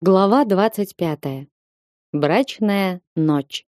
Глава 25. Брачная ночь.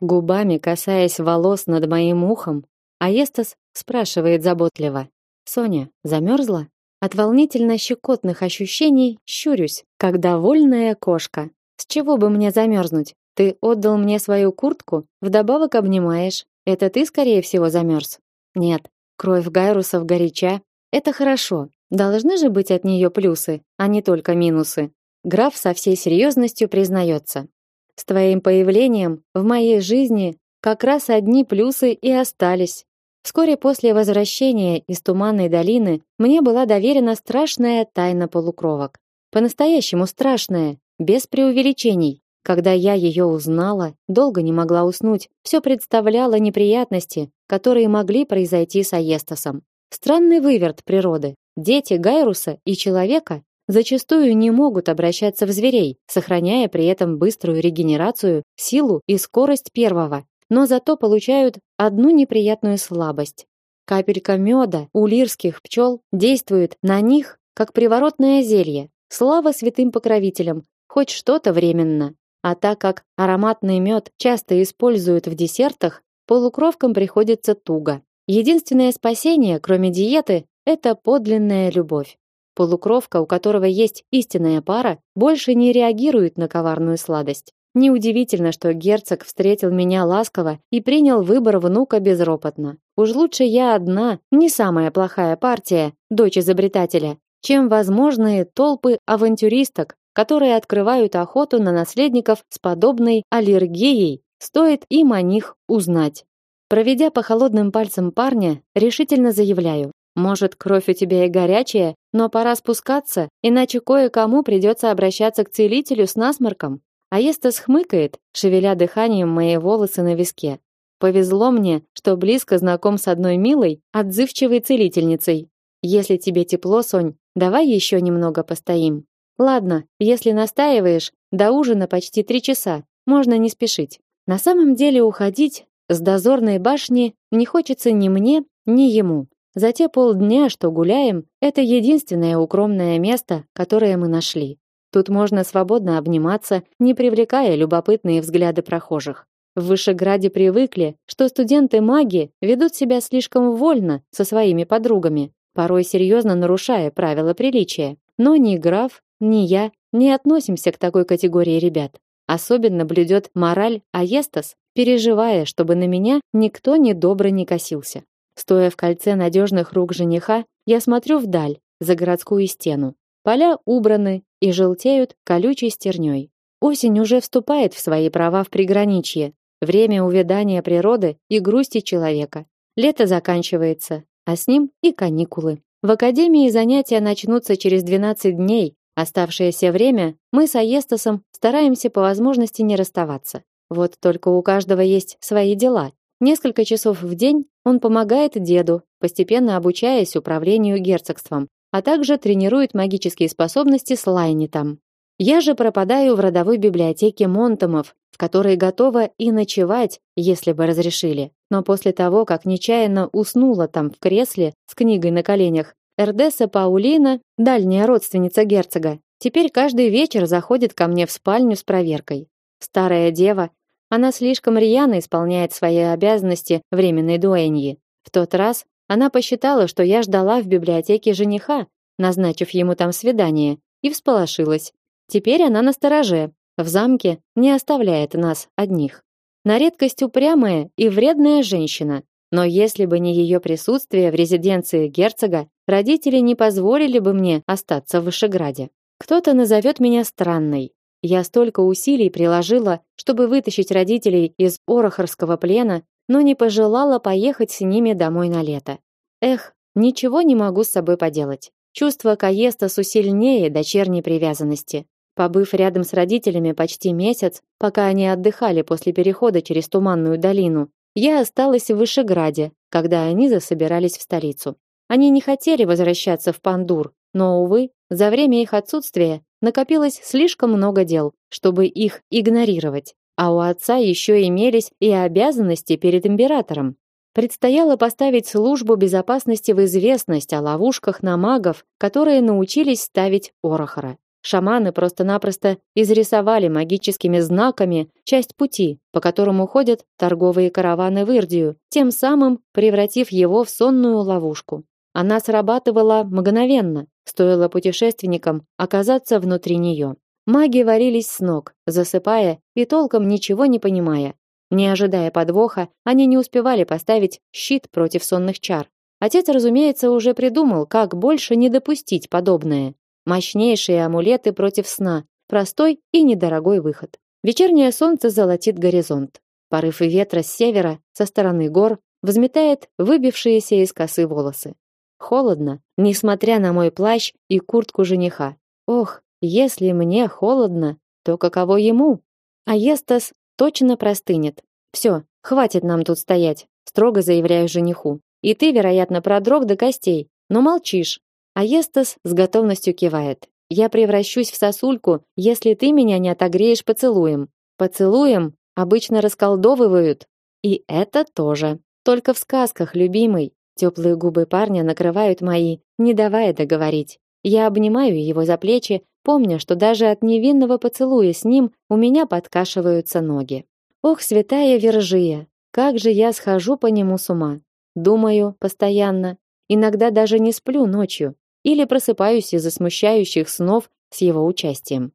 Губами касаясь волос над моим ухом, Аестас спрашивает заботливо: "Соня, замерзла?" От волнительно щекотных ощущений щурюсь, как довольная кошка. С чего бы мне замерзнуть? Ты отдал мне свою куртку, вдобавок обнимаешь. Это ты, скорее всего, замерз. Нет, кровь Гайрусов горяча. Это хорошо. Должны же быть от нее плюсы, а не только минусы. Граф со всей серьезностью признается. С твоим появлением в моей жизни как раз одни плюсы и остались. Вскоре после возвращения из Туманной долины мне была доверена страшная тайна полукровок. По-настоящему страшная, без преувеличений. Когда я ее узнала, долго не могла уснуть. Все представляло неприятности, которые могли произойти с Аестасом. Странный выверт природы. Дети Гайруса и человека зачастую не могут обращаться в зверей, сохраняя при этом быструю регенерацию, силу и скорость первого, но зато получают одну неприятную слабость. Капелька меда у лирских пчел действует на них, как приворотное зелье. Слава святым покровителям, хоть что-то временно. А так как ароматный мед часто используют в десертах, полукровкам приходится туго. Единственное спасение, кроме диеты, это подлинная любовь. Полукровка, у которого есть истинная пара, больше не реагирует на коварную сладость. Неудивительно, что герцог встретил меня ласково и принял выбор внука безропотно. Уж лучше я одна, не самая плохая партия, дочь изобретателя, чем возможные толпы авантюристок, которые открывают охоту на наследников с подобной аллергией, стоит им о них узнать. Проведя по холодным пальцам парня, решительно заявляю: может, кровь у тебя и горячая, но пора спускаться, иначе кое-кому придется обращаться к целителю с насморком. А Естас хмыкает, шевеля дыханием мои волосы на виске. Повезло мне, что близко знаком с одной милой, отзывчивой целительницей. Если тебе тепло, Сонь, давай еще немного постоим. Ладно, если настаиваешь, до ужина почти три часа, можно не спешить. На самом деле уходить с дозорной башни не хочется ни мне, ни ему. За те полдня, что гуляем, это единственное укромное место, которое мы нашли. Тут можно свободно обниматься, не привлекая любопытные взгляды прохожих. В Вышеграде привыкли, что студенты-маги ведут себя слишком вольно со своими подругами, порой серьезно нарушая правила приличия. Но ни граф, ни я не относимся к такой категории ребят. Особенно блюдет мораль Аестас, переживая, чтобы на меня никто недобро не косился. Стоя в кольце надежных рук жениха, я смотрю вдаль, за городскую стену. Поля убраны и желтеют колючей стерней. Осень уже вступает в свои права в приграничье, время увядания природы и грусти человека. Лето заканчивается, а с ним и каникулы. В академии занятия начнутся через 12 дней. Оставшееся время мы с Аестасом стараемся по возможности не расставаться. Вот только у каждого есть свои дела, Несколько часов в день он помогает деду, постепенно обучаясь управлению герцогством, а также тренирует магические способности с Лайнитом. Я же пропадаю в родовой библиотеке Монтомов, в которой готова и ночевать, если бы разрешили. Но после того, как нечаянно уснула там в кресле с книгой на коленях, Эрдесса Паулина, дальняя родственница герцога, теперь каждый вечер заходит ко мне в спальню с проверкой. Старая дева она слишком рьяно исполняет свои обязанности временной дуэньи. В тот раз она посчитала, что я ждала в библиотеке жениха, назначив ему там свидание, и всполошилась. Теперь она на стороже, в замке не оставляет нас одних. На редкость упрямая и вредная женщина, но если бы не ее присутствие в резиденции герцога, родители не позволили бы мне остаться в Вышеграде. Кто-то назовет меня странной, я столько усилий приложила, чтобы вытащить родителей из Орохорского плена, но не пожелала поехать с ними домой на лето. Эх, ничего не могу с собой поделать. Чувство Каестасу сильнее дочерней привязанности. Побыв рядом с родителями почти месяц, пока они отдыхали после перехода через Туманную долину, я осталась в Вышеграде, когда они засобирались в столицу. Они не хотели возвращаться в Пандур, но увы, за время их отсутствия накопилось слишком много дел, чтобы их игнорировать. А у отца еще имелись и обязанности перед императором. Предстояло поставить службу безопасности в известность о ловушках на магов, которые научились ставить Орохора. Шаманы просто-напросто изрисовали магическими знаками часть пути, по которому ходят торговые караваны в Ирдию, тем самым превратив его в сонную ловушку. Она срабатывала мгновенно, стоило путешественникам оказаться внутри нее. Маги варились с ног, засыпая и толком ничего не понимая. Не ожидая подвоха, они не успевали поставить щит против сонных чар. Отец, разумеется, уже придумал, как больше не допустить подобное. Мощнейшие амулеты против сна, простой и недорогой выход. Вечернее солнце золотит горизонт. Порыв ветра с севера, со стороны гор, взметает выбившиеся из косы волосы. Холодно, несмотря на мой плащ и куртку жениха. Ох, если мне холодно, то каково ему? А Естас точно простынет. Все, хватит нам тут стоять, строго заявляю жениху. И ты, вероятно, продрог до костей, но молчишь. А Естас с готовностью кивает. Я превращусь в сосульку, если ты меня не отогреешь поцелуем. Поцелуем обычно расколдовывают. И это тоже. Только в сказках, любимый. Теплые губы парня накрывают мои, не давая договорить. Я обнимаю его за плечи, помня, что даже от невинного поцелуя с ним у меня подкашиваются ноги. Ох, святая Вержия, как же я схожу по нему с ума. Думаю постоянно, иногда даже не сплю ночью или просыпаюсь из-за смущающих снов с его участием.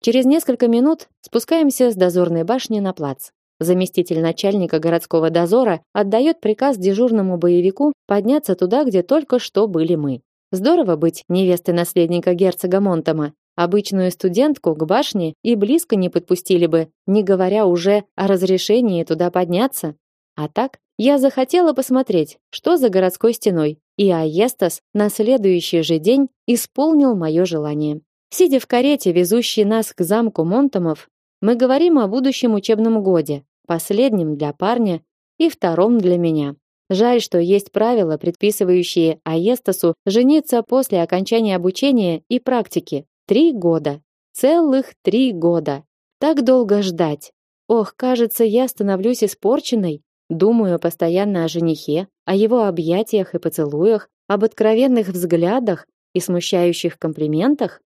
Через несколько минут спускаемся с дозорной башни на плац. Заместитель начальника городского дозора отдает приказ дежурному боевику подняться туда, где только что были мы. Здорово быть невестой наследника герцога Монтома. Обычную студентку к башне и близко не подпустили бы, не говоря уже о разрешении туда подняться. А так, я захотела посмотреть, что за городской стеной, и Аестас на следующий же день исполнил мое желание. Сидя в карете, везущей нас к замку Монтомов, мы говорим о будущем учебном годе, последнем для парня и втором для меня. Жаль, что есть правила, предписывающие Аестасу жениться после окончания обучения и практики. Три года. Целых три года. Так долго ждать. Ох, кажется, я становлюсь испорченной. Думаю постоянно о женихе, о его объятиях и поцелуях, об откровенных взглядах и смущающих комплиментах.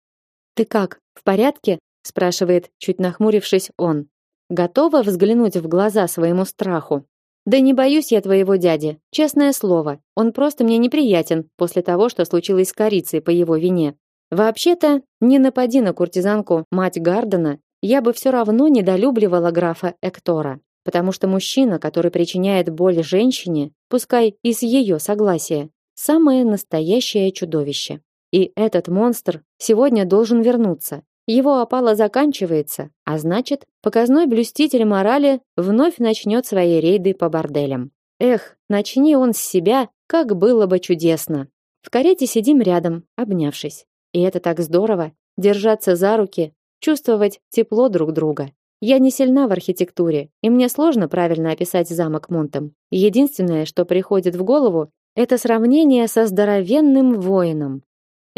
Ты как? В порядке? Спрашивает, чуть нахмурившись он. Готова взглянуть в глаза своему страху. Да не боюсь я твоего дяди, честное слово. Он просто мне неприятен после того, что случилось с Корицей по его вине. Вообще-то, не напади на куртизанку, мать Гардена, я бы все равно недолюбливала графа Эктора, потому что мужчина, который причиняет боль женщине, пускай и с ее согласия, самое настоящее чудовище. И этот монстр сегодня должен вернуться. Его опала заканчивается, а значит, показной блюститель морали вновь начнет свои рейды по борделям. Эх, начни он с себя, как было бы чудесно. В карете сидим рядом, обнявшись. И это так здорово держаться за руки, чувствовать тепло друг друга. Я не сильна в архитектуре, и мне сложно правильно описать замок Монтом. Единственное, что приходит в голову, это сравнение со здоровенным воином,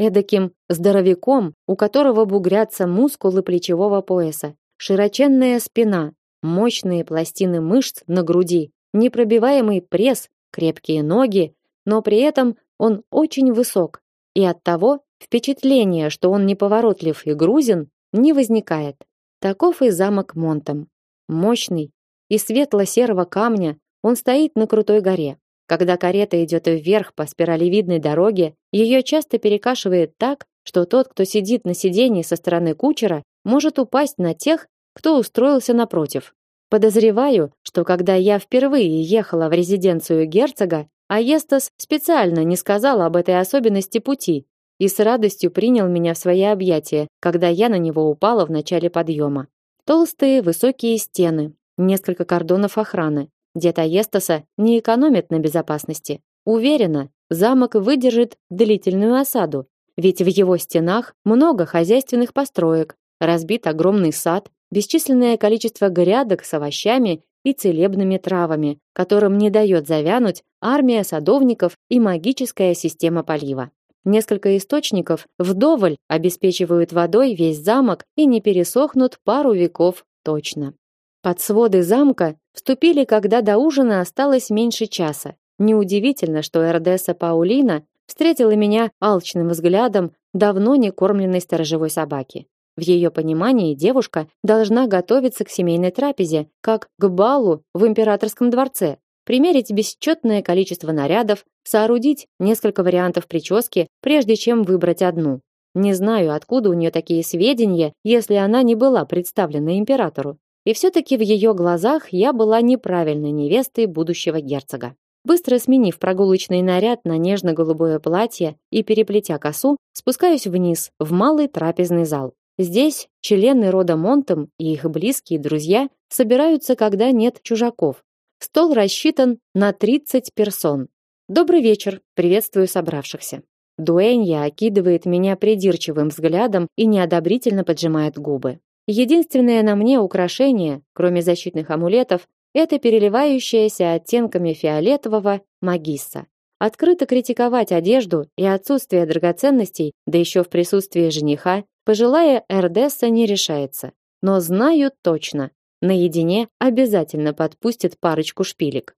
эдаким здоровяком, у которого бугрятся мускулы плечевого пояса, широченная спина, мощные пластины мышц на груди, непробиваемый пресс, крепкие ноги, но при этом он очень высок, и оттого Впечатление, что он неповоротлив и грузен, не возникает. Таков и замок Монтом. Мощный и светло-серого камня, он стоит на крутой горе. Когда карета идет вверх по спиралевидной дороге, ее часто перекашивает так, что тот, кто сидит на сиденье со стороны кучера, может упасть на тех, кто устроился напротив. Подозреваю, что когда я впервые ехала в резиденцию герцога, Аестас специально не сказал об этой особенности пути, и с радостью принял меня в свои объятия, когда я на него упала в начале подъема. Толстые высокие стены, несколько кордонов охраны. Дед Аестаса не экономит на безопасности. Уверена, замок выдержит длительную осаду, ведь в его стенах много хозяйственных построек, разбит огромный сад, бесчисленное количество грядок с овощами и целебными травами, которым не дает завянуть армия садовников и магическая система полива. Несколько источников вдоволь обеспечивают водой весь замок и не пересохнут пару веков точно. Под своды замка вступили, когда до ужина осталось меньше часа. Неудивительно, что Эрдесса Паулина встретила меня алчным взглядом давно не кормленной сторожевой собаки. В ее понимании девушка должна готовиться к семейной трапезе, как к балу в императорском дворце, примерить бесчетное количество нарядов, соорудить несколько вариантов прически, прежде чем выбрать одну. Не знаю, откуда у нее такие сведения, если она не была представлена императору. И все-таки в ее глазах я была неправильной невестой будущего герцога. Быстро сменив прогулочный наряд на нежно-голубое платье и переплетя косу, спускаюсь вниз, в малый трапезный зал. Здесь члены рода Монтом и их близкие друзья собираются, когда нет чужаков. Стол рассчитан на 30 персон. Добрый вечер, приветствую собравшихся. Дуэнья окидывает меня придирчивым взглядом и неодобрительно поджимает губы. Единственное на мне украшение, кроме защитных амулетов, это переливающаяся оттенками фиолетового магисса. Открыто критиковать одежду и отсутствие драгоценностей, да еще в присутствии жениха, пожилая Эрдесса не решается. Но знаю точно, наедине обязательно подпустит парочку шпилек.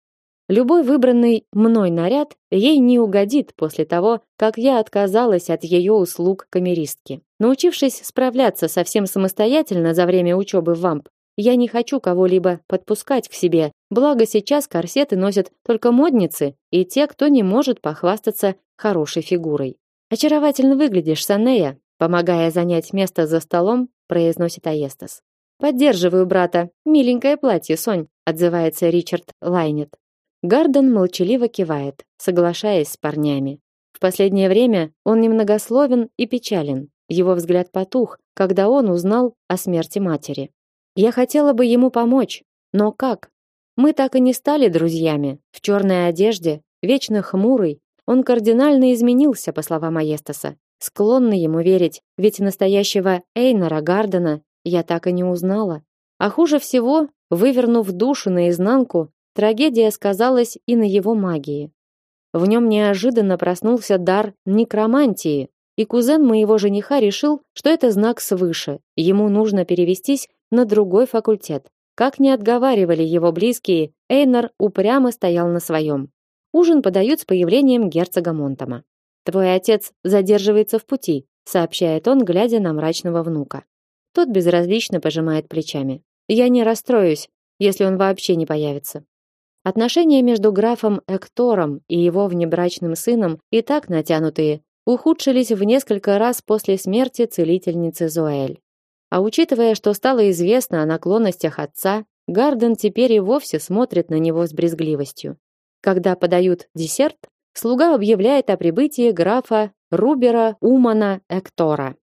Любой выбранный мной наряд ей не угодит после того, как я отказалась от ее услуг камеристки. Научившись справляться совсем самостоятельно за время учебы в ВАМП, я не хочу кого-либо подпускать к себе, благо сейчас корсеты носят только модницы и те, кто не может похвастаться хорошей фигурой. Очаровательно выглядишь, Санея, помогая занять место за столом, произносит Аестас. Поддерживаю брата. Миленькое платье, Сонь, отзывается Ричард Лайнет. Гарден молчаливо кивает, соглашаясь с парнями. В последнее время он немногословен и печален. Его взгляд потух, когда он узнал о смерти матери. Я хотела бы ему помочь, но как? Мы так и не стали друзьями. В черной одежде, вечно хмурый, он кардинально изменился, по словам Аестаса. Склонна ему верить, ведь настоящего Эйнора Гардена я так и не узнала. А хуже всего, вывернув душу наизнанку, трагедия сказалась и на его магии. В нем неожиданно проснулся дар некромантии, и кузен моего жениха решил, что это знак свыше. Ему нужно перевестись на другой факультет. Как не отговаривали его близкие, Эйнар упрямо стоял на своем. Ужин подают с появлением герцога Монтома. Твой отец задерживается в пути, сообщает он, глядя на мрачного внука. Тот безразлично пожимает плечами. Я не расстроюсь, если он вообще не появится. Отношения между графом Эктором и его внебрачным сыном и так натянутые, ухудшились в несколько раз после смерти целительницы Зоэль. А учитывая, что стало известно о наклонностях отца, Гарден теперь и вовсе смотрит на него с брезгливостью. Когда подают десерт, слуга объявляет о прибытии графа Рубера Умана Эктора.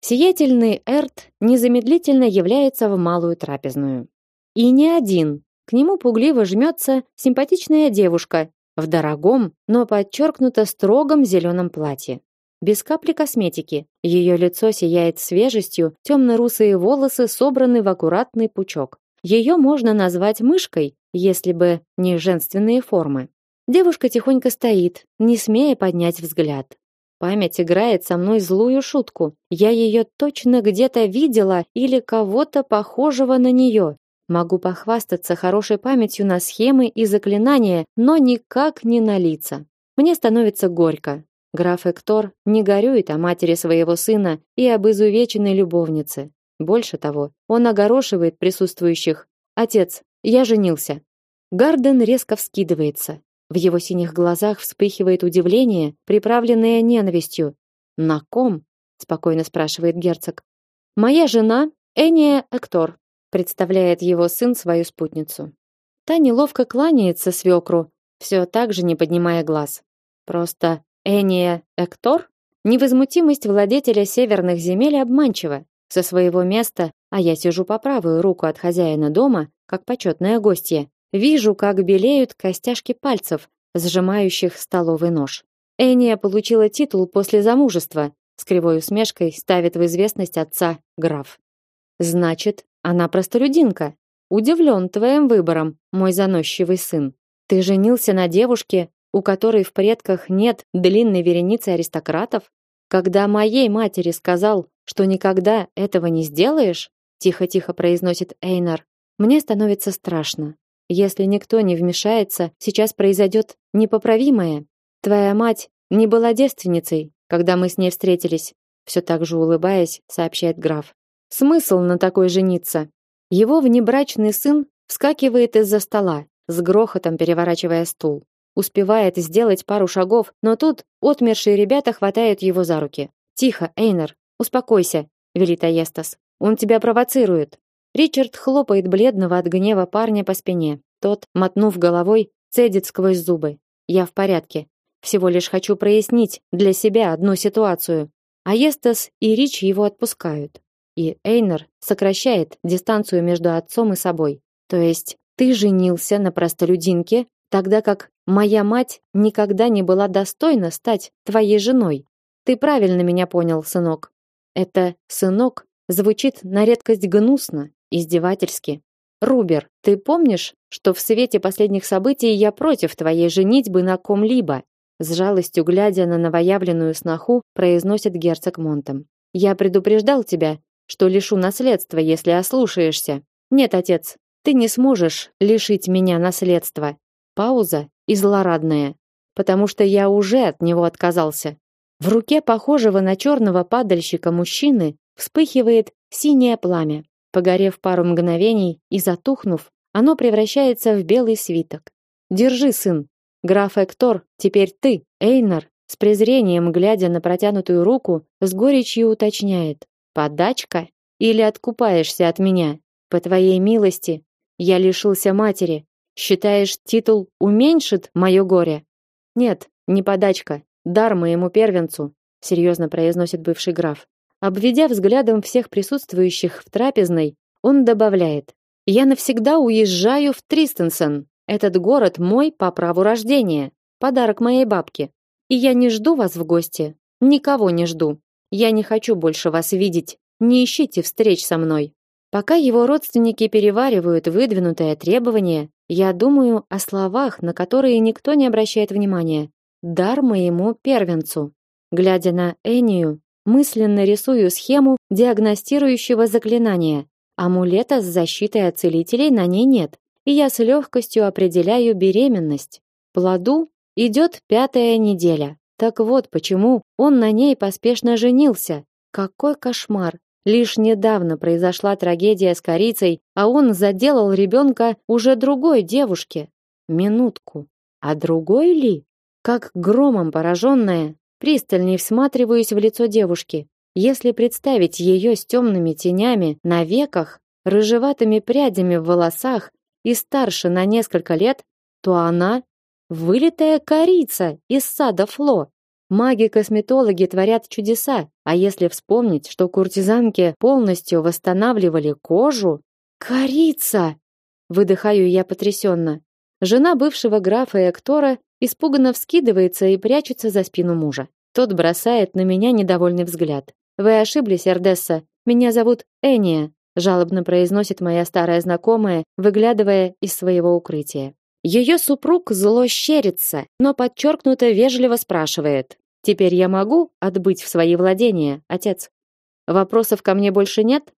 Сиятельный Эрт незамедлительно является в малую трапезную. И не один. К нему пугливо жмется симпатичная девушка в дорогом, но подчеркнуто строгом зеленом платье. Без капли косметики. Ее лицо сияет свежестью, темно-русые волосы собраны в аккуратный пучок. Ее можно назвать мышкой, если бы не женственные формы. Девушка тихонько стоит, не смея поднять взгляд. Память играет со мной злую шутку. Я ее точно где-то видела или кого-то похожего на нее. Могу похвастаться хорошей памятью на схемы и заклинания, но никак не на лица. Мне становится горько. Граф Эктор не горюет о матери своего сына и об изувеченной любовнице. Больше того, он огорошивает присутствующих. «Отец, я женился». Гарден резко вскидывается. В его синих глазах вспыхивает удивление, приправленное ненавистью. «На ком?» – спокойно спрашивает герцог. «Моя жена Эния Эктор», – представляет его сын свою спутницу. Та неловко кланяется свекру, все так же не поднимая глаз. Просто Эния Эктор? Невозмутимость владетеля северных земель обманчива. Со своего места, а я сижу по правую руку от хозяина дома, как почетная гостья, Вижу, как белеют костяшки пальцев, сжимающих столовый нож. Эния получила титул после замужества, с кривой усмешкой ставит в известность отца граф. Значит, она простолюдинка. Удивлен твоим выбором, мой заносчивый сын. Ты женился на девушке, у которой в предках нет длинной вереницы аристократов? Когда моей матери сказал, что никогда этого не сделаешь, тихо-тихо произносит Эйнар, мне становится страшно. Если никто не вмешается, сейчас произойдет непоправимое. Твоя мать не была девственницей, когда мы с ней встретились, все так же улыбаясь, сообщает граф. Смысл на такой жениться? Его внебрачный сын вскакивает из-за стола, с грохотом переворачивая стул. Успевает сделать пару шагов, но тут отмершие ребята хватают его за руки. Тихо, Эйнер, успокойся, велит Аестас. Он тебя провоцирует. Ричард хлопает бледного от гнева парня по спине. Тот, мотнув головой, цедит сквозь зубы: "Я в порядке. Всего лишь хочу прояснить для себя одну ситуацию. Аестас и Рич его отпускают. И Эйнер сокращает дистанцию между отцом и собой. То есть ты женился на простолюдинке, тогда как моя мать никогда не была достойна стать твоей женой. Ты правильно меня понял, сынок. Это сынок звучит на редкость гнусно, издевательски. Рубер, ты помнишь, что в свете последних событий я против твоей женитьбы на ком-либо? С жалостью глядя на новоявленную сноху, произносит герцог Монтом. Я предупреждал тебя, что лишу наследства, если ослушаешься. Нет, отец, ты не сможешь лишить меня наследства. Пауза и злорадная, потому что я уже от него отказался. В руке похожего на черного падальщика мужчины вспыхивает синее пламя. Погорев пару мгновений и затухнув, оно превращается в белый свиток. Держи, сын, Граф Эктор, теперь ты, Эйнар, с презрением глядя на протянутую руку, с горечью уточняет: "Подачка или откупаешься от меня? По твоей милости я лишился матери. Считаешь, титул уменьшит мое горе?" "Нет, не подачка, дар моему первенцу", серьезно произносит бывший граф. Обведя взглядом всех присутствующих в трапезной, он добавляет: "Я навсегда уезжаю в Тристенсен. Этот город мой по праву рождения, подарок моей бабке. И я не жду вас в гости, никого не жду. Я не хочу больше вас видеть. Не ищите встреч со мной. Пока его родственники переваривают выдвинутое требование, я думаю о словах, на которые никто не обращает внимания. Дар моему первенцу. Глядя на Энию, мысленно рисую схему диагностирующего заклинания. Амулета с защитой от целителей на ней нет и я с легкостью определяю беременность. Плоду идет пятая неделя. Так вот почему он на ней поспешно женился. Какой кошмар! Лишь недавно произошла трагедия с корицей, а он заделал ребенка уже другой девушке. Минутку. А другой ли? Как громом пораженная, пристальней всматриваюсь в лицо девушки. Если представить ее с темными тенями на веках, рыжеватыми прядями в волосах и старше на несколько лет, то она вылитая корица из сада Фло. Маги-косметологи творят чудеса, а если вспомнить, что куртизанки полностью восстанавливали кожу, корица. Выдыхаю я потрясенно. Жена бывшего графа Эктора испуганно вскидывается и прячется за спину мужа. Тот бросает на меня недовольный взгляд. Вы ошиблись, Эрдесса. Меня зовут Эния жалобно произносит моя старая знакомая, выглядывая из своего укрытия. Ее супруг зло щерится, но подчеркнуто вежливо спрашивает: "Теперь я могу отбыть в свои владения, отец? Вопросов ко мне больше нет?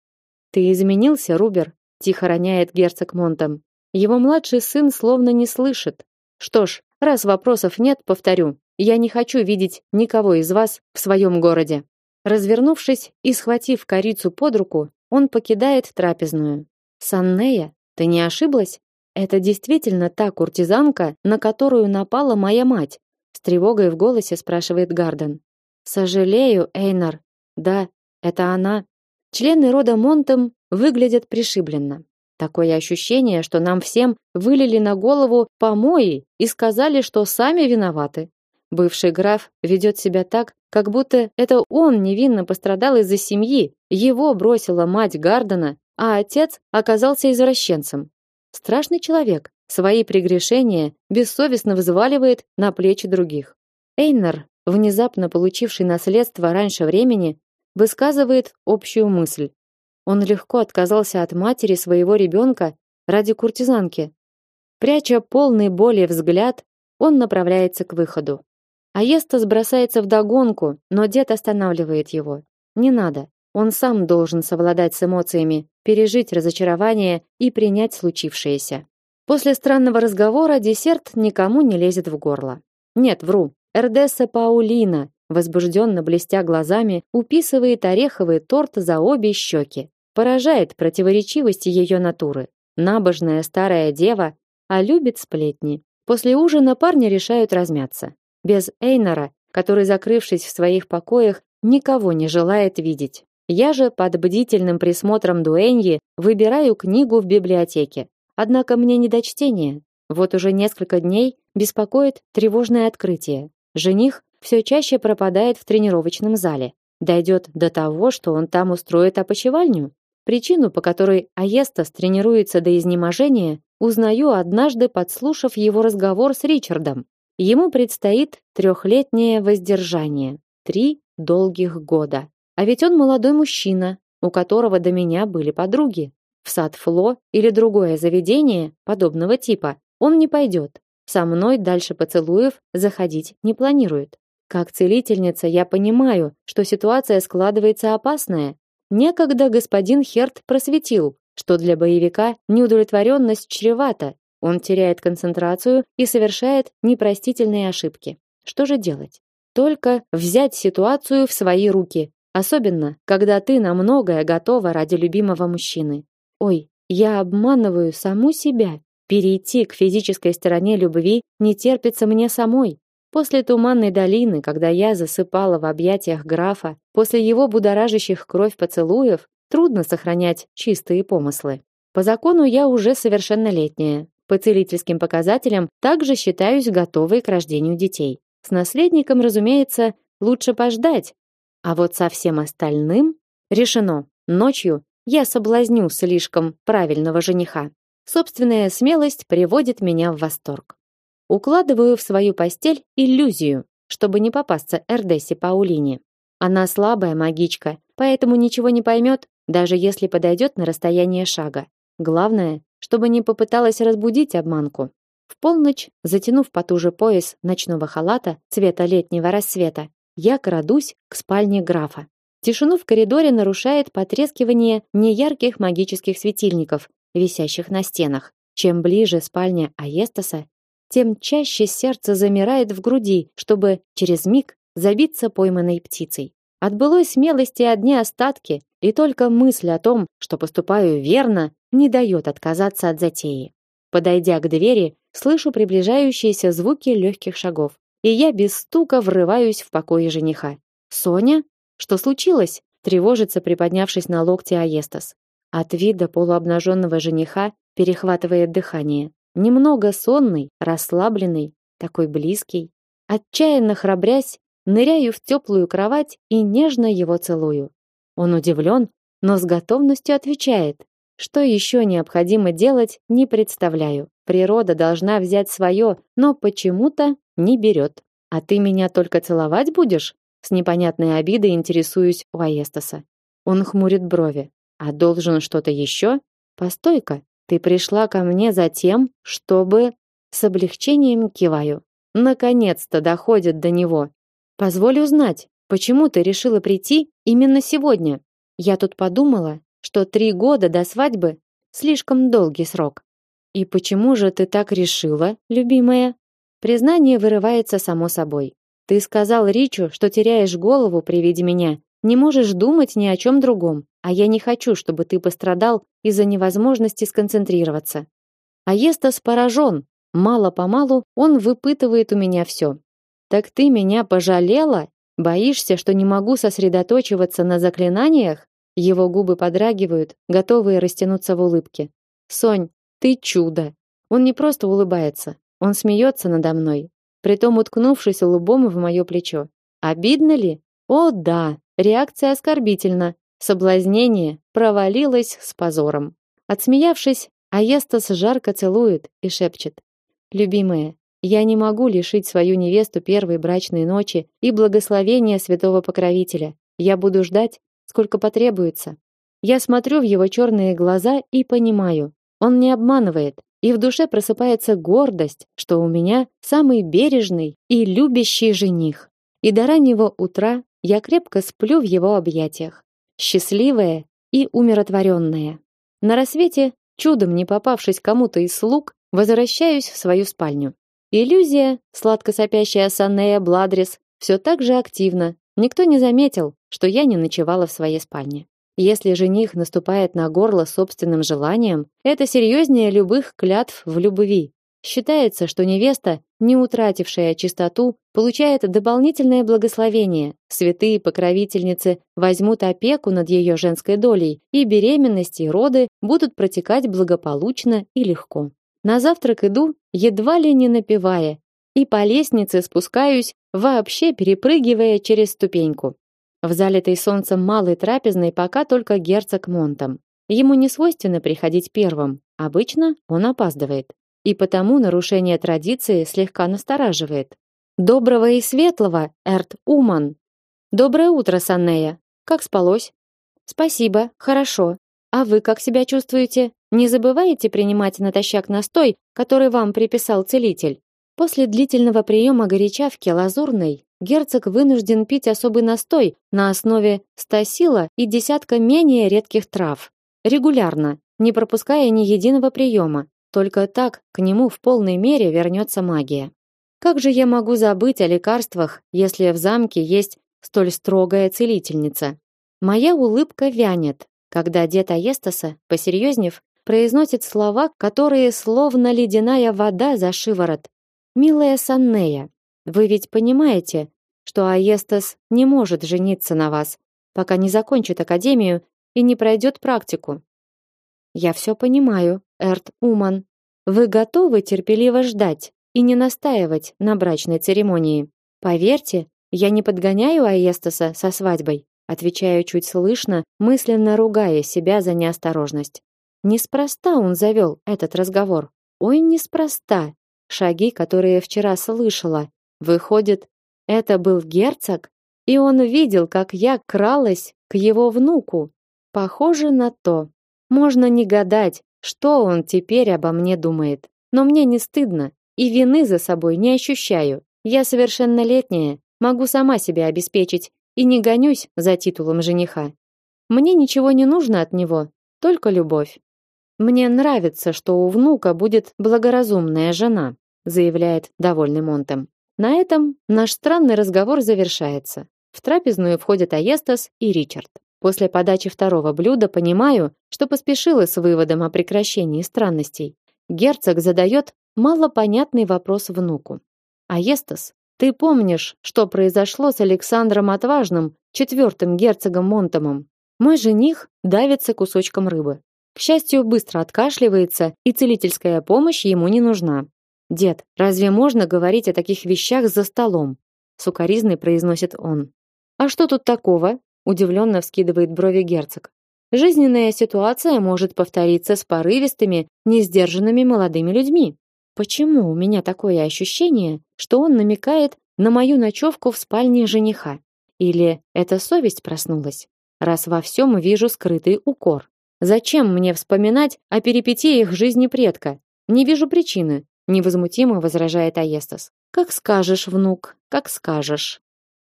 Ты изменился, Рубер?" тихо роняет герцог Монтом. Его младший сын словно не слышит. Что ж, раз вопросов нет, повторю: я не хочу видеть никого из вас в своем городе. Развернувшись и схватив корицу под руку, он покидает трапезную. Саннея, ты не ошиблась? Это действительно та куртизанка, на которую напала моя мать? С тревогой в голосе спрашивает Гарден. Сожалею, Эйнар. Да, это она. Члены рода Монтом выглядят пришибленно. Такое ощущение, что нам всем вылили на голову помои и сказали, что сами виноваты. Бывший граф ведет себя так, как будто это он невинно пострадал из-за семьи, его бросила мать Гардена, а отец оказался извращенцем. Страшный человек, свои прегрешения бессовестно взваливает на плечи других. Эйнер, внезапно получивший наследство раньше времени, высказывает общую мысль. Он легко отказался от матери своего ребенка ради куртизанки. Пряча полный боли взгляд, он направляется к выходу. Аестас бросается в догонку, но дед останавливает его. Не надо. Он сам должен совладать с эмоциями, пережить разочарование и принять случившееся. После странного разговора десерт никому не лезет в горло. Нет, вру. Эрдесса Паулина, возбужденно блестя глазами, уписывает ореховый торт за обе щеки. Поражает противоречивость ее натуры. Набожная старая дева, а любит сплетни. После ужина парни решают размяться. Без Эйнора, который, закрывшись в своих покоях, никого не желает видеть. Я же под бдительным присмотром Дуэньи выбираю книгу в библиотеке. Однако мне не до чтения. Вот уже несколько дней беспокоит тревожное открытие. Жених все чаще пропадает в тренировочном зале. Дойдет до того, что он там устроит опочивальню. Причину, по которой Аестас тренируется до изнеможения, узнаю однажды, подслушав его разговор с Ричардом. Ему предстоит трехлетнее воздержание. Три долгих года. А ведь он молодой мужчина, у которого до меня были подруги. В сад Фло или другое заведение подобного типа он не пойдет. Со мной дальше поцелуев заходить не планирует. Как целительница я понимаю, что ситуация складывается опасная. Некогда господин Херт просветил, что для боевика неудовлетворенность чревата. Он теряет концентрацию и совершает непростительные ошибки. Что же делать? Только взять ситуацию в свои руки, особенно когда ты на многое готова ради любимого мужчины. Ой, я обманываю саму себя. Перейти к физической стороне любви не терпится мне самой. После туманной долины, когда я засыпала в объятиях графа, после его будоражащих кровь поцелуев, трудно сохранять чистые помыслы. По закону я уже совершеннолетняя. По целительским показателям также считаюсь готовой к рождению детей. С наследником, разумеется, лучше пождать. А вот со всем остальным решено. Ночью я соблазню слишком правильного жениха. Собственная смелость приводит меня в восторг. Укладываю в свою постель иллюзию, чтобы не попасться Эрдессе Паулине. Она слабая магичка, поэтому ничего не поймет, даже если подойдет на расстояние шага. Главное, чтобы не попыталась разбудить обманку. В полночь, затянув потуже пояс ночного халата цвета летнего рассвета, я крадусь к спальне графа. Тишину в коридоре нарушает потрескивание неярких магических светильников, висящих на стенах. Чем ближе спальня Аестаса, тем чаще сердце замирает в груди, чтобы через миг забиться пойманной птицей. От былой смелости одни остатки, и только мысль о том, что поступаю верно, не дает отказаться от затеи. Подойдя к двери, слышу приближающиеся звуки легких шагов, и я без стука врываюсь в покои жениха. «Соня? Что случилось?» тревожится, приподнявшись на локте Аестас. От вида полуобнаженного жениха перехватывает дыхание. Немного сонный, расслабленный, такой близкий. Отчаянно храбрясь, ныряю в теплую кровать и нежно его целую. Он удивлен, но с готовностью отвечает. Что еще необходимо делать, не представляю. Природа должна взять свое, но почему-то не берет. А ты меня только целовать будешь? С непонятной обидой интересуюсь у Аестаса. Он хмурит брови. А должен что-то еще? Постой-ка, ты пришла ко мне за тем, чтобы... С облегчением киваю. Наконец-то доходит до него. Позволь узнать, почему ты решила прийти именно сегодня? Я тут подумала, что три года до свадьбы слишком долгий срок. И почему же ты так решила, любимая? Признание вырывается само собой. Ты сказал Ричу, что теряешь голову при виде меня, не можешь думать ни о чем другом, а я не хочу, чтобы ты пострадал из-за невозможности сконцентрироваться. А Естас поражен. Мало-помалу он выпытывает у меня все. Так ты меня пожалела? Боишься, что не могу сосредоточиваться на заклинаниях? Его губы подрагивают, готовые растянуться в улыбке. Сонь, ты чудо. Он не просто улыбается, он смеется надо мной, притом уткнувшись лбом в мое плечо. Обидно ли? О, да. Реакция оскорбительна. Соблазнение провалилось с позором. Отсмеявшись, Аестас жарко целует и шепчет: "Любимая, я не могу лишить свою невесту первой брачной ночи и благословения святого покровителя. Я буду ждать, сколько потребуется". Я смотрю в его черные глаза и понимаю, он не обманывает, и в душе просыпается гордость, что у меня самый бережный и любящий жених. И до раннего утра я крепко сплю в его объятиях, счастливая и умиротворенная. На рассвете, чудом не попавшись кому-то из слуг, возвращаюсь в свою спальню. Иллюзия, сладко сопящая Санея Бладрис, все так же активна. Никто не заметил, что я не ночевала в своей спальне. Если жених наступает на горло собственным желанием, это серьезнее любых клятв в любви. Считается, что невеста, не утратившая чистоту, получает дополнительное благословение. Святые покровительницы возьмут опеку над ее женской долей, и беременность и роды будут протекать благополучно и легко. На завтрак иду, едва ли не напевая, и по лестнице спускаюсь, вообще перепрыгивая через ступеньку. В залитой солнцем малой трапезной пока только герцог Монтом. Ему не свойственно приходить первым, обычно он опаздывает. И потому нарушение традиции слегка настораживает. Доброго и светлого, Эрт Уман. Доброе утро, Саннея. Как спалось? Спасибо, хорошо. А вы как себя чувствуете? Не забывайте принимать натощак настой, который вам приписал целитель. После длительного приема горячавки лазурной герцог вынужден пить особый настой на основе стасила и десятка менее редких трав. Регулярно, не пропуская ни единого приема. Только так к нему в полной мере вернется магия. Как же я могу забыть о лекарствах, если в замке есть столь строгая целительница? Моя улыбка вянет, когда дед Аестаса, посерьезнев, произносит слова, которые словно ледяная вода за шиворот. «Милая Саннея, вы ведь понимаете, что Аестас не может жениться на вас, пока не закончит академию и не пройдет практику. Я все понимаю, Эрт Уман. Вы готовы терпеливо ждать и не настаивать на брачной церемонии? Поверьте, я не подгоняю Аестаса со свадьбой, отвечаю чуть слышно, мысленно ругая себя за неосторожность. Неспроста он завел этот разговор. Ой, неспроста. Шаги, которые вчера слышала, выходит, это был герцог, и он видел, как я кралась к его внуку. Похоже на то. Можно не гадать, что он теперь обо мне думает. Но мне не стыдно, и вины за собой не ощущаю. Я совершеннолетняя, могу сама себя обеспечить и не гонюсь за титулом жениха. Мне ничего не нужно от него, только любовь. Мне нравится, что у внука будет благоразумная жена, заявляет довольный Монтем. На этом наш странный разговор завершается. В трапезную входят Аестас и Ричард. После подачи второго блюда понимаю, что поспешила с выводом о прекращении странностей. Герцог задает малопонятный вопрос внуку. Аестас, ты помнишь, что произошло с Александром Отважным, четвертым герцогом Монтомом? Мой жених давится кусочком рыбы. К счастью, быстро откашливается, и целительская помощь ему не нужна. Дед, разве можно говорить о таких вещах за столом? Сукаризный произносит он. А что тут такого? Удивленно вскидывает брови герцог. Жизненная ситуация может повториться с порывистыми, несдержанными молодыми людьми. Почему у меня такое ощущение, что он намекает на мою ночевку в спальне жениха? Или это совесть проснулась? Раз во всем вижу скрытый укор. Зачем мне вспоминать о перипетиях жизни предка? Не вижу причины невозмутимо возражает Аестас. Как скажешь, внук, как скажешь.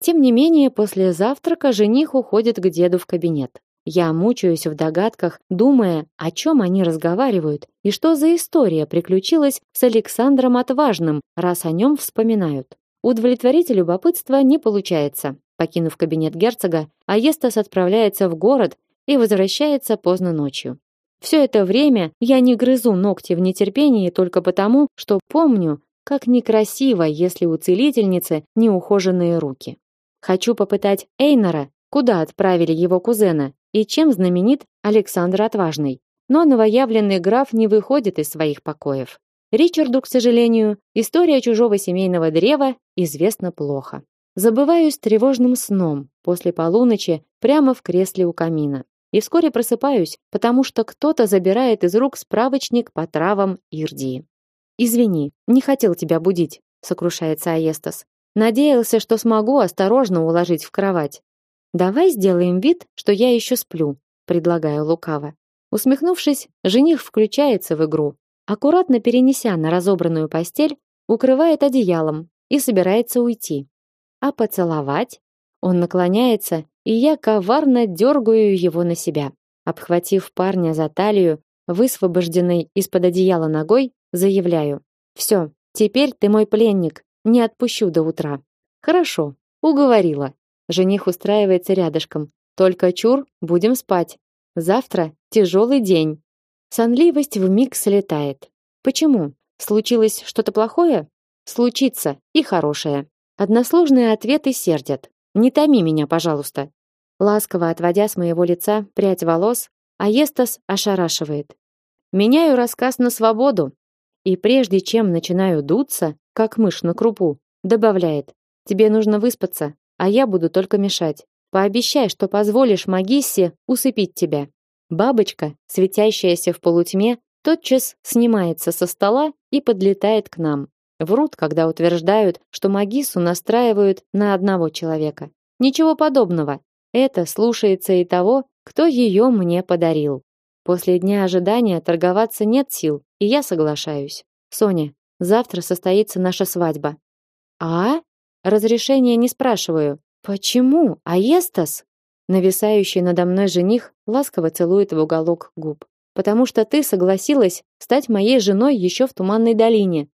Тем не менее, после завтрака жених уходит к деду в кабинет. Я мучаюсь в догадках, думая, о чем они разговаривают и что за история приключилась с Александром Отважным, раз о нем вспоминают. Удовлетворить любопытство не получается. Покинув кабинет герцога, Аестас отправляется в город и возвращается поздно ночью. Все это время я не грызу ногти в нетерпении только потому, что помню, как некрасиво, если у целительницы неухоженные руки. Хочу попытать Эйнора, куда отправили его кузена и чем знаменит Александр Отважный. Но новоявленный граф не выходит из своих покоев. Ричарду, к сожалению, история чужого семейного древа известна плохо. Забываюсь тревожным сном после полуночи прямо в кресле у камина и вскоре просыпаюсь, потому что кто-то забирает из рук справочник по травам Ирдии. Извини, не хотел тебя будить, сокрушается Аестас. Надеялся, что смогу осторожно уложить в кровать. Давай сделаем вид, что я еще сплю, предлагаю лукаво. Усмехнувшись, жених включается в игру, аккуратно перенеся на разобранную постель, укрывает одеялом и собирается уйти. А поцеловать? Он наклоняется и я коварно дергаю его на себя. Обхватив парня за талию, высвобожденной из-под одеяла ногой, заявляю: "Все, Теперь ты мой пленник, не отпущу до утра. Хорошо, уговорила. Жених устраивается рядышком. Только чур, будем спать. Завтра тяжелый день. Сонливость в миг слетает. Почему? Случилось что-то плохое? Случится и хорошее. Односложные ответы сердят. Не томи меня, пожалуйста. Ласково отводя с моего лица прядь волос, Аестас ошарашивает. Меняю рассказ на свободу. И прежде чем начинаю дуться, как мышь на крупу, добавляет: "Тебе нужно выспаться, а я буду только мешать. Пообещай, что позволишь Магиссе усыпить тебя". Бабочка, светящаяся в полутьме, тотчас снимается со стола и подлетает к нам. Врут, когда утверждают, что Магиссу настраивают на одного человека. Ничего подобного. Это слушается и того, кто ее мне подарил. После дня ожидания торговаться нет сил, и я соглашаюсь. Соня, завтра состоится наша свадьба. А? Разрешения не спрашиваю. Почему? Аестас? Нависающий надо мной жених ласково целует в уголок губ. Потому что ты согласилась стать моей женой еще в Туманной долине.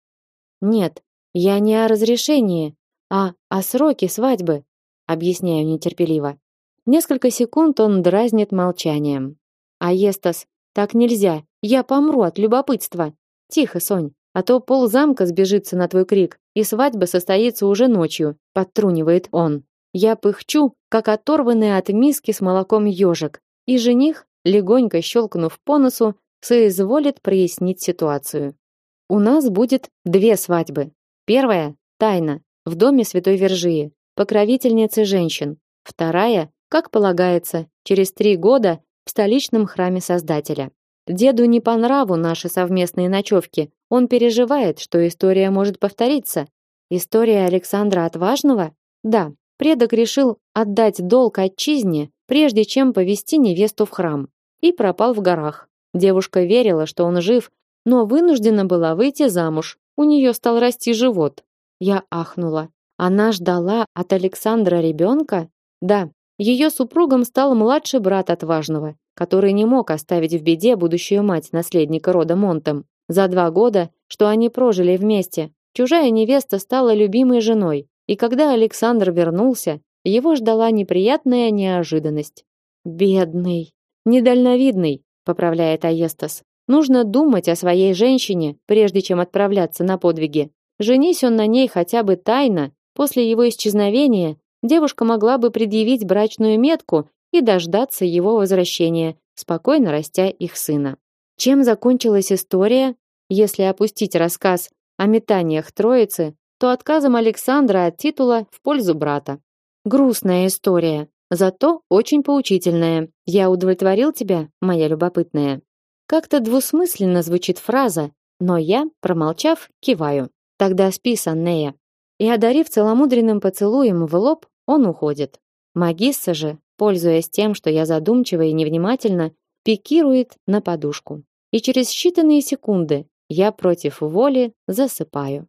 Нет, я не о разрешении, а о сроке свадьбы, объясняю нетерпеливо. Несколько секунд он дразнит молчанием. Аестас, так нельзя. Я помру от любопытства. Тихо, Сонь, а то пол замка сбежится на твой крик, и свадьба состоится уже ночью, подтрунивает он. Я пыхчу, как оторванный от миски с молоком ежик, и жених, легонько щелкнув по носу, соизволит прояснить ситуацию. У нас будет две свадьбы. Первая тайна в доме Святой Вержии, покровительницы женщин. Вторая, как полагается, через три года в столичном храме Создателя. Деду не по нраву наши совместные ночевки. Он переживает, что история может повториться. История Александра Отважного? Да, предок решил отдать долг отчизне, прежде чем повести невесту в храм, и пропал в горах. Девушка верила, что он жив, но вынуждена была выйти замуж. У нее стал расти живот. Я ахнула. Она ждала от Александра ребенка? Да, ее супругом стал младший брат Отважного, который не мог оставить в беде будущую мать наследника рода Монтом. За два года, что они прожили вместе, чужая невеста стала любимой женой, и когда Александр вернулся, его ждала неприятная неожиданность. Бедный, недальновидный, поправляет Аестас. Нужно думать о своей женщине, прежде чем отправляться на подвиги. Женись он на ней хотя бы тайно, после его исчезновения девушка могла бы предъявить брачную метку и дождаться его возвращения, спокойно растя их сына. Чем закончилась история, если опустить рассказ о метаниях Троицы то отказом Александра от титула в пользу брата. Грустная история, зато очень поучительная. Я удовлетворил тебя, моя любопытная. Как-то двусмысленно звучит фраза, но я, промолчав, киваю. Тогда спи, Саннея. И одарив целомудренным поцелуем в лоб, он уходит. Магисса же, пользуясь тем, что я задумчива и невнимательна, пикирует на подушку. И через считанные секунды я против воли засыпаю.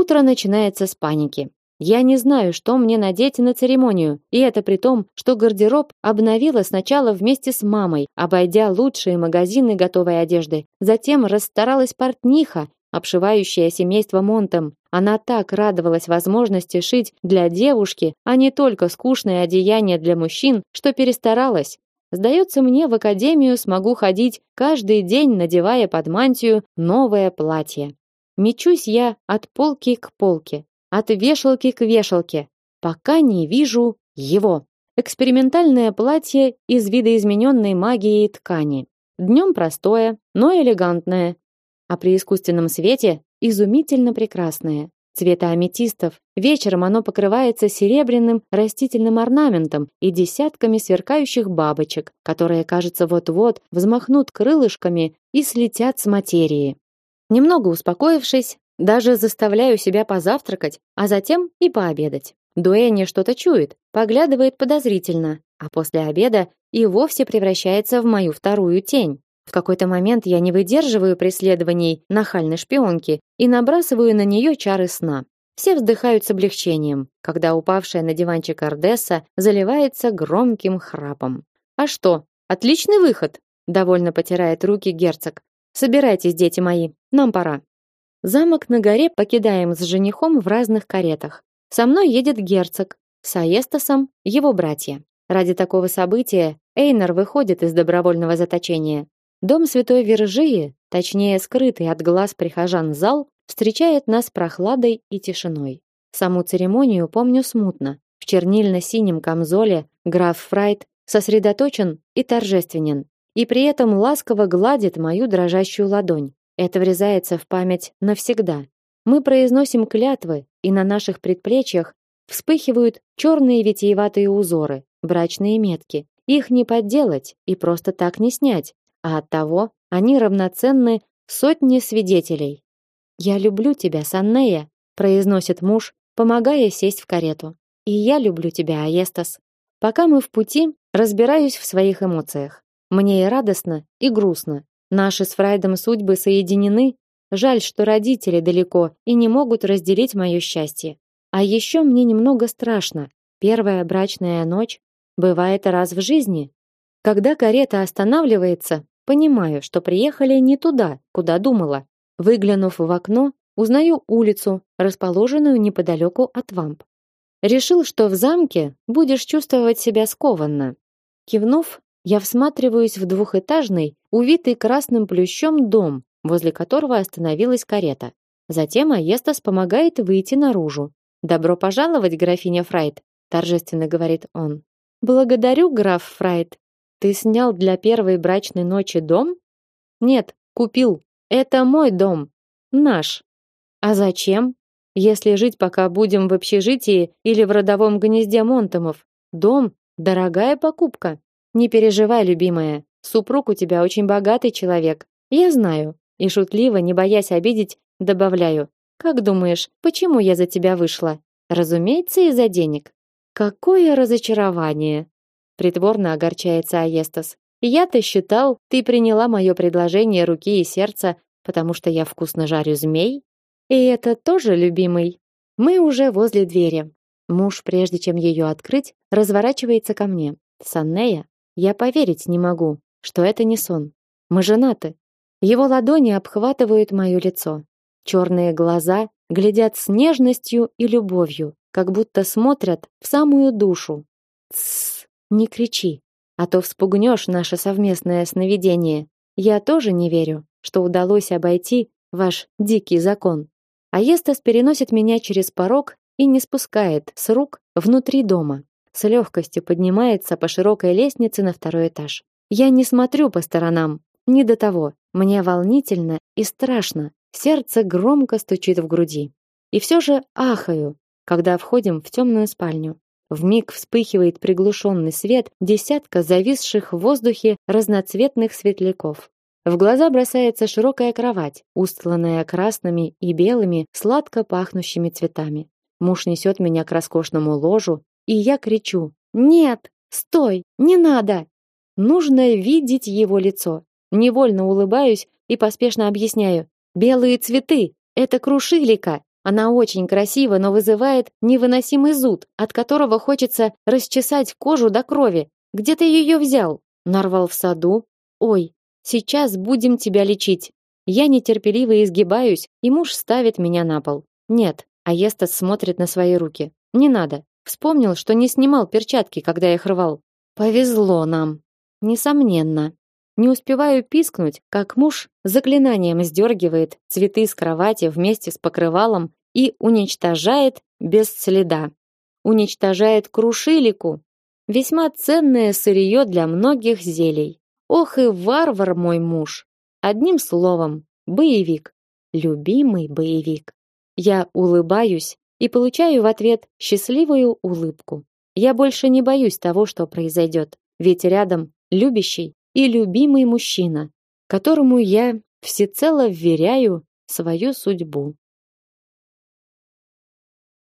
Утро начинается с паники. Я не знаю, что мне надеть на церемонию, и это при том, что гардероб обновила сначала вместе с мамой, обойдя лучшие магазины готовой одежды. Затем расстаралась портниха, обшивающая семейство Монтом. Она так радовалась возможности шить для девушки, а не только скучное одеяние для мужчин, что перестаралась. Сдается мне, в академию смогу ходить каждый день, надевая под мантию новое платье. Мечусь я от полки к полке, от вешалки к вешалке, пока не вижу его. Экспериментальное платье из видоизмененной магией ткани. Днем простое, но элегантное, а при искусственном свете изумительно прекрасное. Цвета аметистов. Вечером оно покрывается серебряным растительным орнаментом и десятками сверкающих бабочек, которые, кажется, вот-вот взмахнут крылышками и слетят с материи. Немного успокоившись, даже заставляю себя позавтракать, а затем и пообедать. Дуэни что-то чует, поглядывает подозрительно, а после обеда и вовсе превращается в мою вторую тень. В какой-то момент я не выдерживаю преследований нахальной шпионки и набрасываю на нее чары сна. Все вздыхают с облегчением, когда упавшая на диванчик Ардесса заливается громким храпом. А что? Отличный выход, довольно потирает руки герцог. Собирайтесь, дети мои, нам пора. Замок на горе покидаем с женихом в разных каретах. Со мной едет герцог, с Аестасом его братья. Ради такого события Эйнар выходит из добровольного заточения. Дом Святой Вержии, точнее скрытый от глаз прихожан зал, встречает нас прохладой и тишиной. Саму церемонию помню смутно. В чернильно-синем камзоле граф Фрайт сосредоточен и торжественен, и при этом ласково гладит мою дрожащую ладонь. Это врезается в память навсегда. Мы произносим клятвы, и на наших предплечьях вспыхивают черные витиеватые узоры, брачные метки. Их не подделать и просто так не снять, а от того они равноценны сотне свидетелей. Я люблю тебя, Саннея, произносит муж, помогая сесть в карету. И я люблю тебя, Аестас. Пока мы в пути, разбираюсь в своих эмоциях. Мне и радостно, и грустно. Наши с Фрайдом судьбы соединены. Жаль, что родители далеко и не могут разделить мое счастье. А еще мне немного страшно. Первая брачная ночь бывает раз в жизни. Когда карета останавливается, понимаю, что приехали не туда, куда думала. Выглянув в окно, узнаю улицу, расположенную неподалеку от вамп. Решил, что в замке будешь чувствовать себя скованно. Кивнув, я всматриваюсь в двухэтажный, увитый красным плющом дом, возле которого остановилась карета. Затем Аестас помогает выйти наружу. Добро пожаловать, графиня Фрайт, торжественно говорит он. Благодарю, граф Фрайт. Ты снял для первой брачной ночи дом? Нет, купил. Это мой дом. Наш. А зачем? Если жить пока будем в общежитии или в родовом гнезде Монтомов, дом дорогая покупка. Не переживай, любимая. Супруг у тебя очень богатый человек. Я знаю. И шутливо, не боясь обидеть, добавляю: "Как думаешь, почему я за тебя вышла? Разумеется, из-за денег. Какое разочарование!" Притворно огорчается Аестас. Я-то считал, ты приняла мое предложение руки и сердца, потому что я вкусно жарю змей. И это тоже любимый. Мы уже возле двери. Муж, прежде чем ее открыть, разворачивается ко мне. Саннея, я поверить не могу, что это не сон. Мы женаты. Его ладони обхватывают моё лицо. Черные глаза глядят с нежностью и любовью, как будто смотрят в самую душу. Тссс. Не кричи, а то вспугнешь наше совместное сновидение. Я тоже не верю, что удалось обойти ваш дикий закон. А Естас переносит меня через порог и не спускает с рук внутри дома. С легкостью поднимается по широкой лестнице на второй этаж. Я не смотрю по сторонам, не до того. Мне волнительно и страшно. Сердце громко стучит в груди. И все же ахаю, когда входим в темную спальню. В миг вспыхивает приглушенный свет десятка зависших в воздухе разноцветных светляков. В глаза бросается широкая кровать, устланная красными и белыми сладко пахнущими цветами. Муж несет меня к роскошному ложу, и я кричу: "Нет, стой, не надо!" Нужно видеть его лицо. Невольно улыбаюсь и поспешно объясняю: "Белые цветы это крушилика, она очень красива, но вызывает невыносимый зуд, от которого хочется расчесать кожу до крови. Где ты ее взял? Нарвал в саду? Ой, сейчас будем тебя лечить. Я нетерпеливо изгибаюсь, и муж ставит меня на пол. Нет, Аестас смотрит на свои руки. Не надо. Вспомнил, что не снимал перчатки, когда их рвал. Повезло нам. Несомненно. Не успеваю пискнуть, как муж заклинанием сдергивает цветы с кровати вместе с покрывалом и уничтожает без следа. Уничтожает крушилику, весьма ценное сырье для многих зелий. Ох и варвар мой муж. Одним словом, боевик, любимый боевик. Я улыбаюсь и получаю в ответ счастливую улыбку. Я больше не боюсь того, что произойдет, ведь рядом любящий и любимый мужчина, которому я всецело вверяю свою судьбу.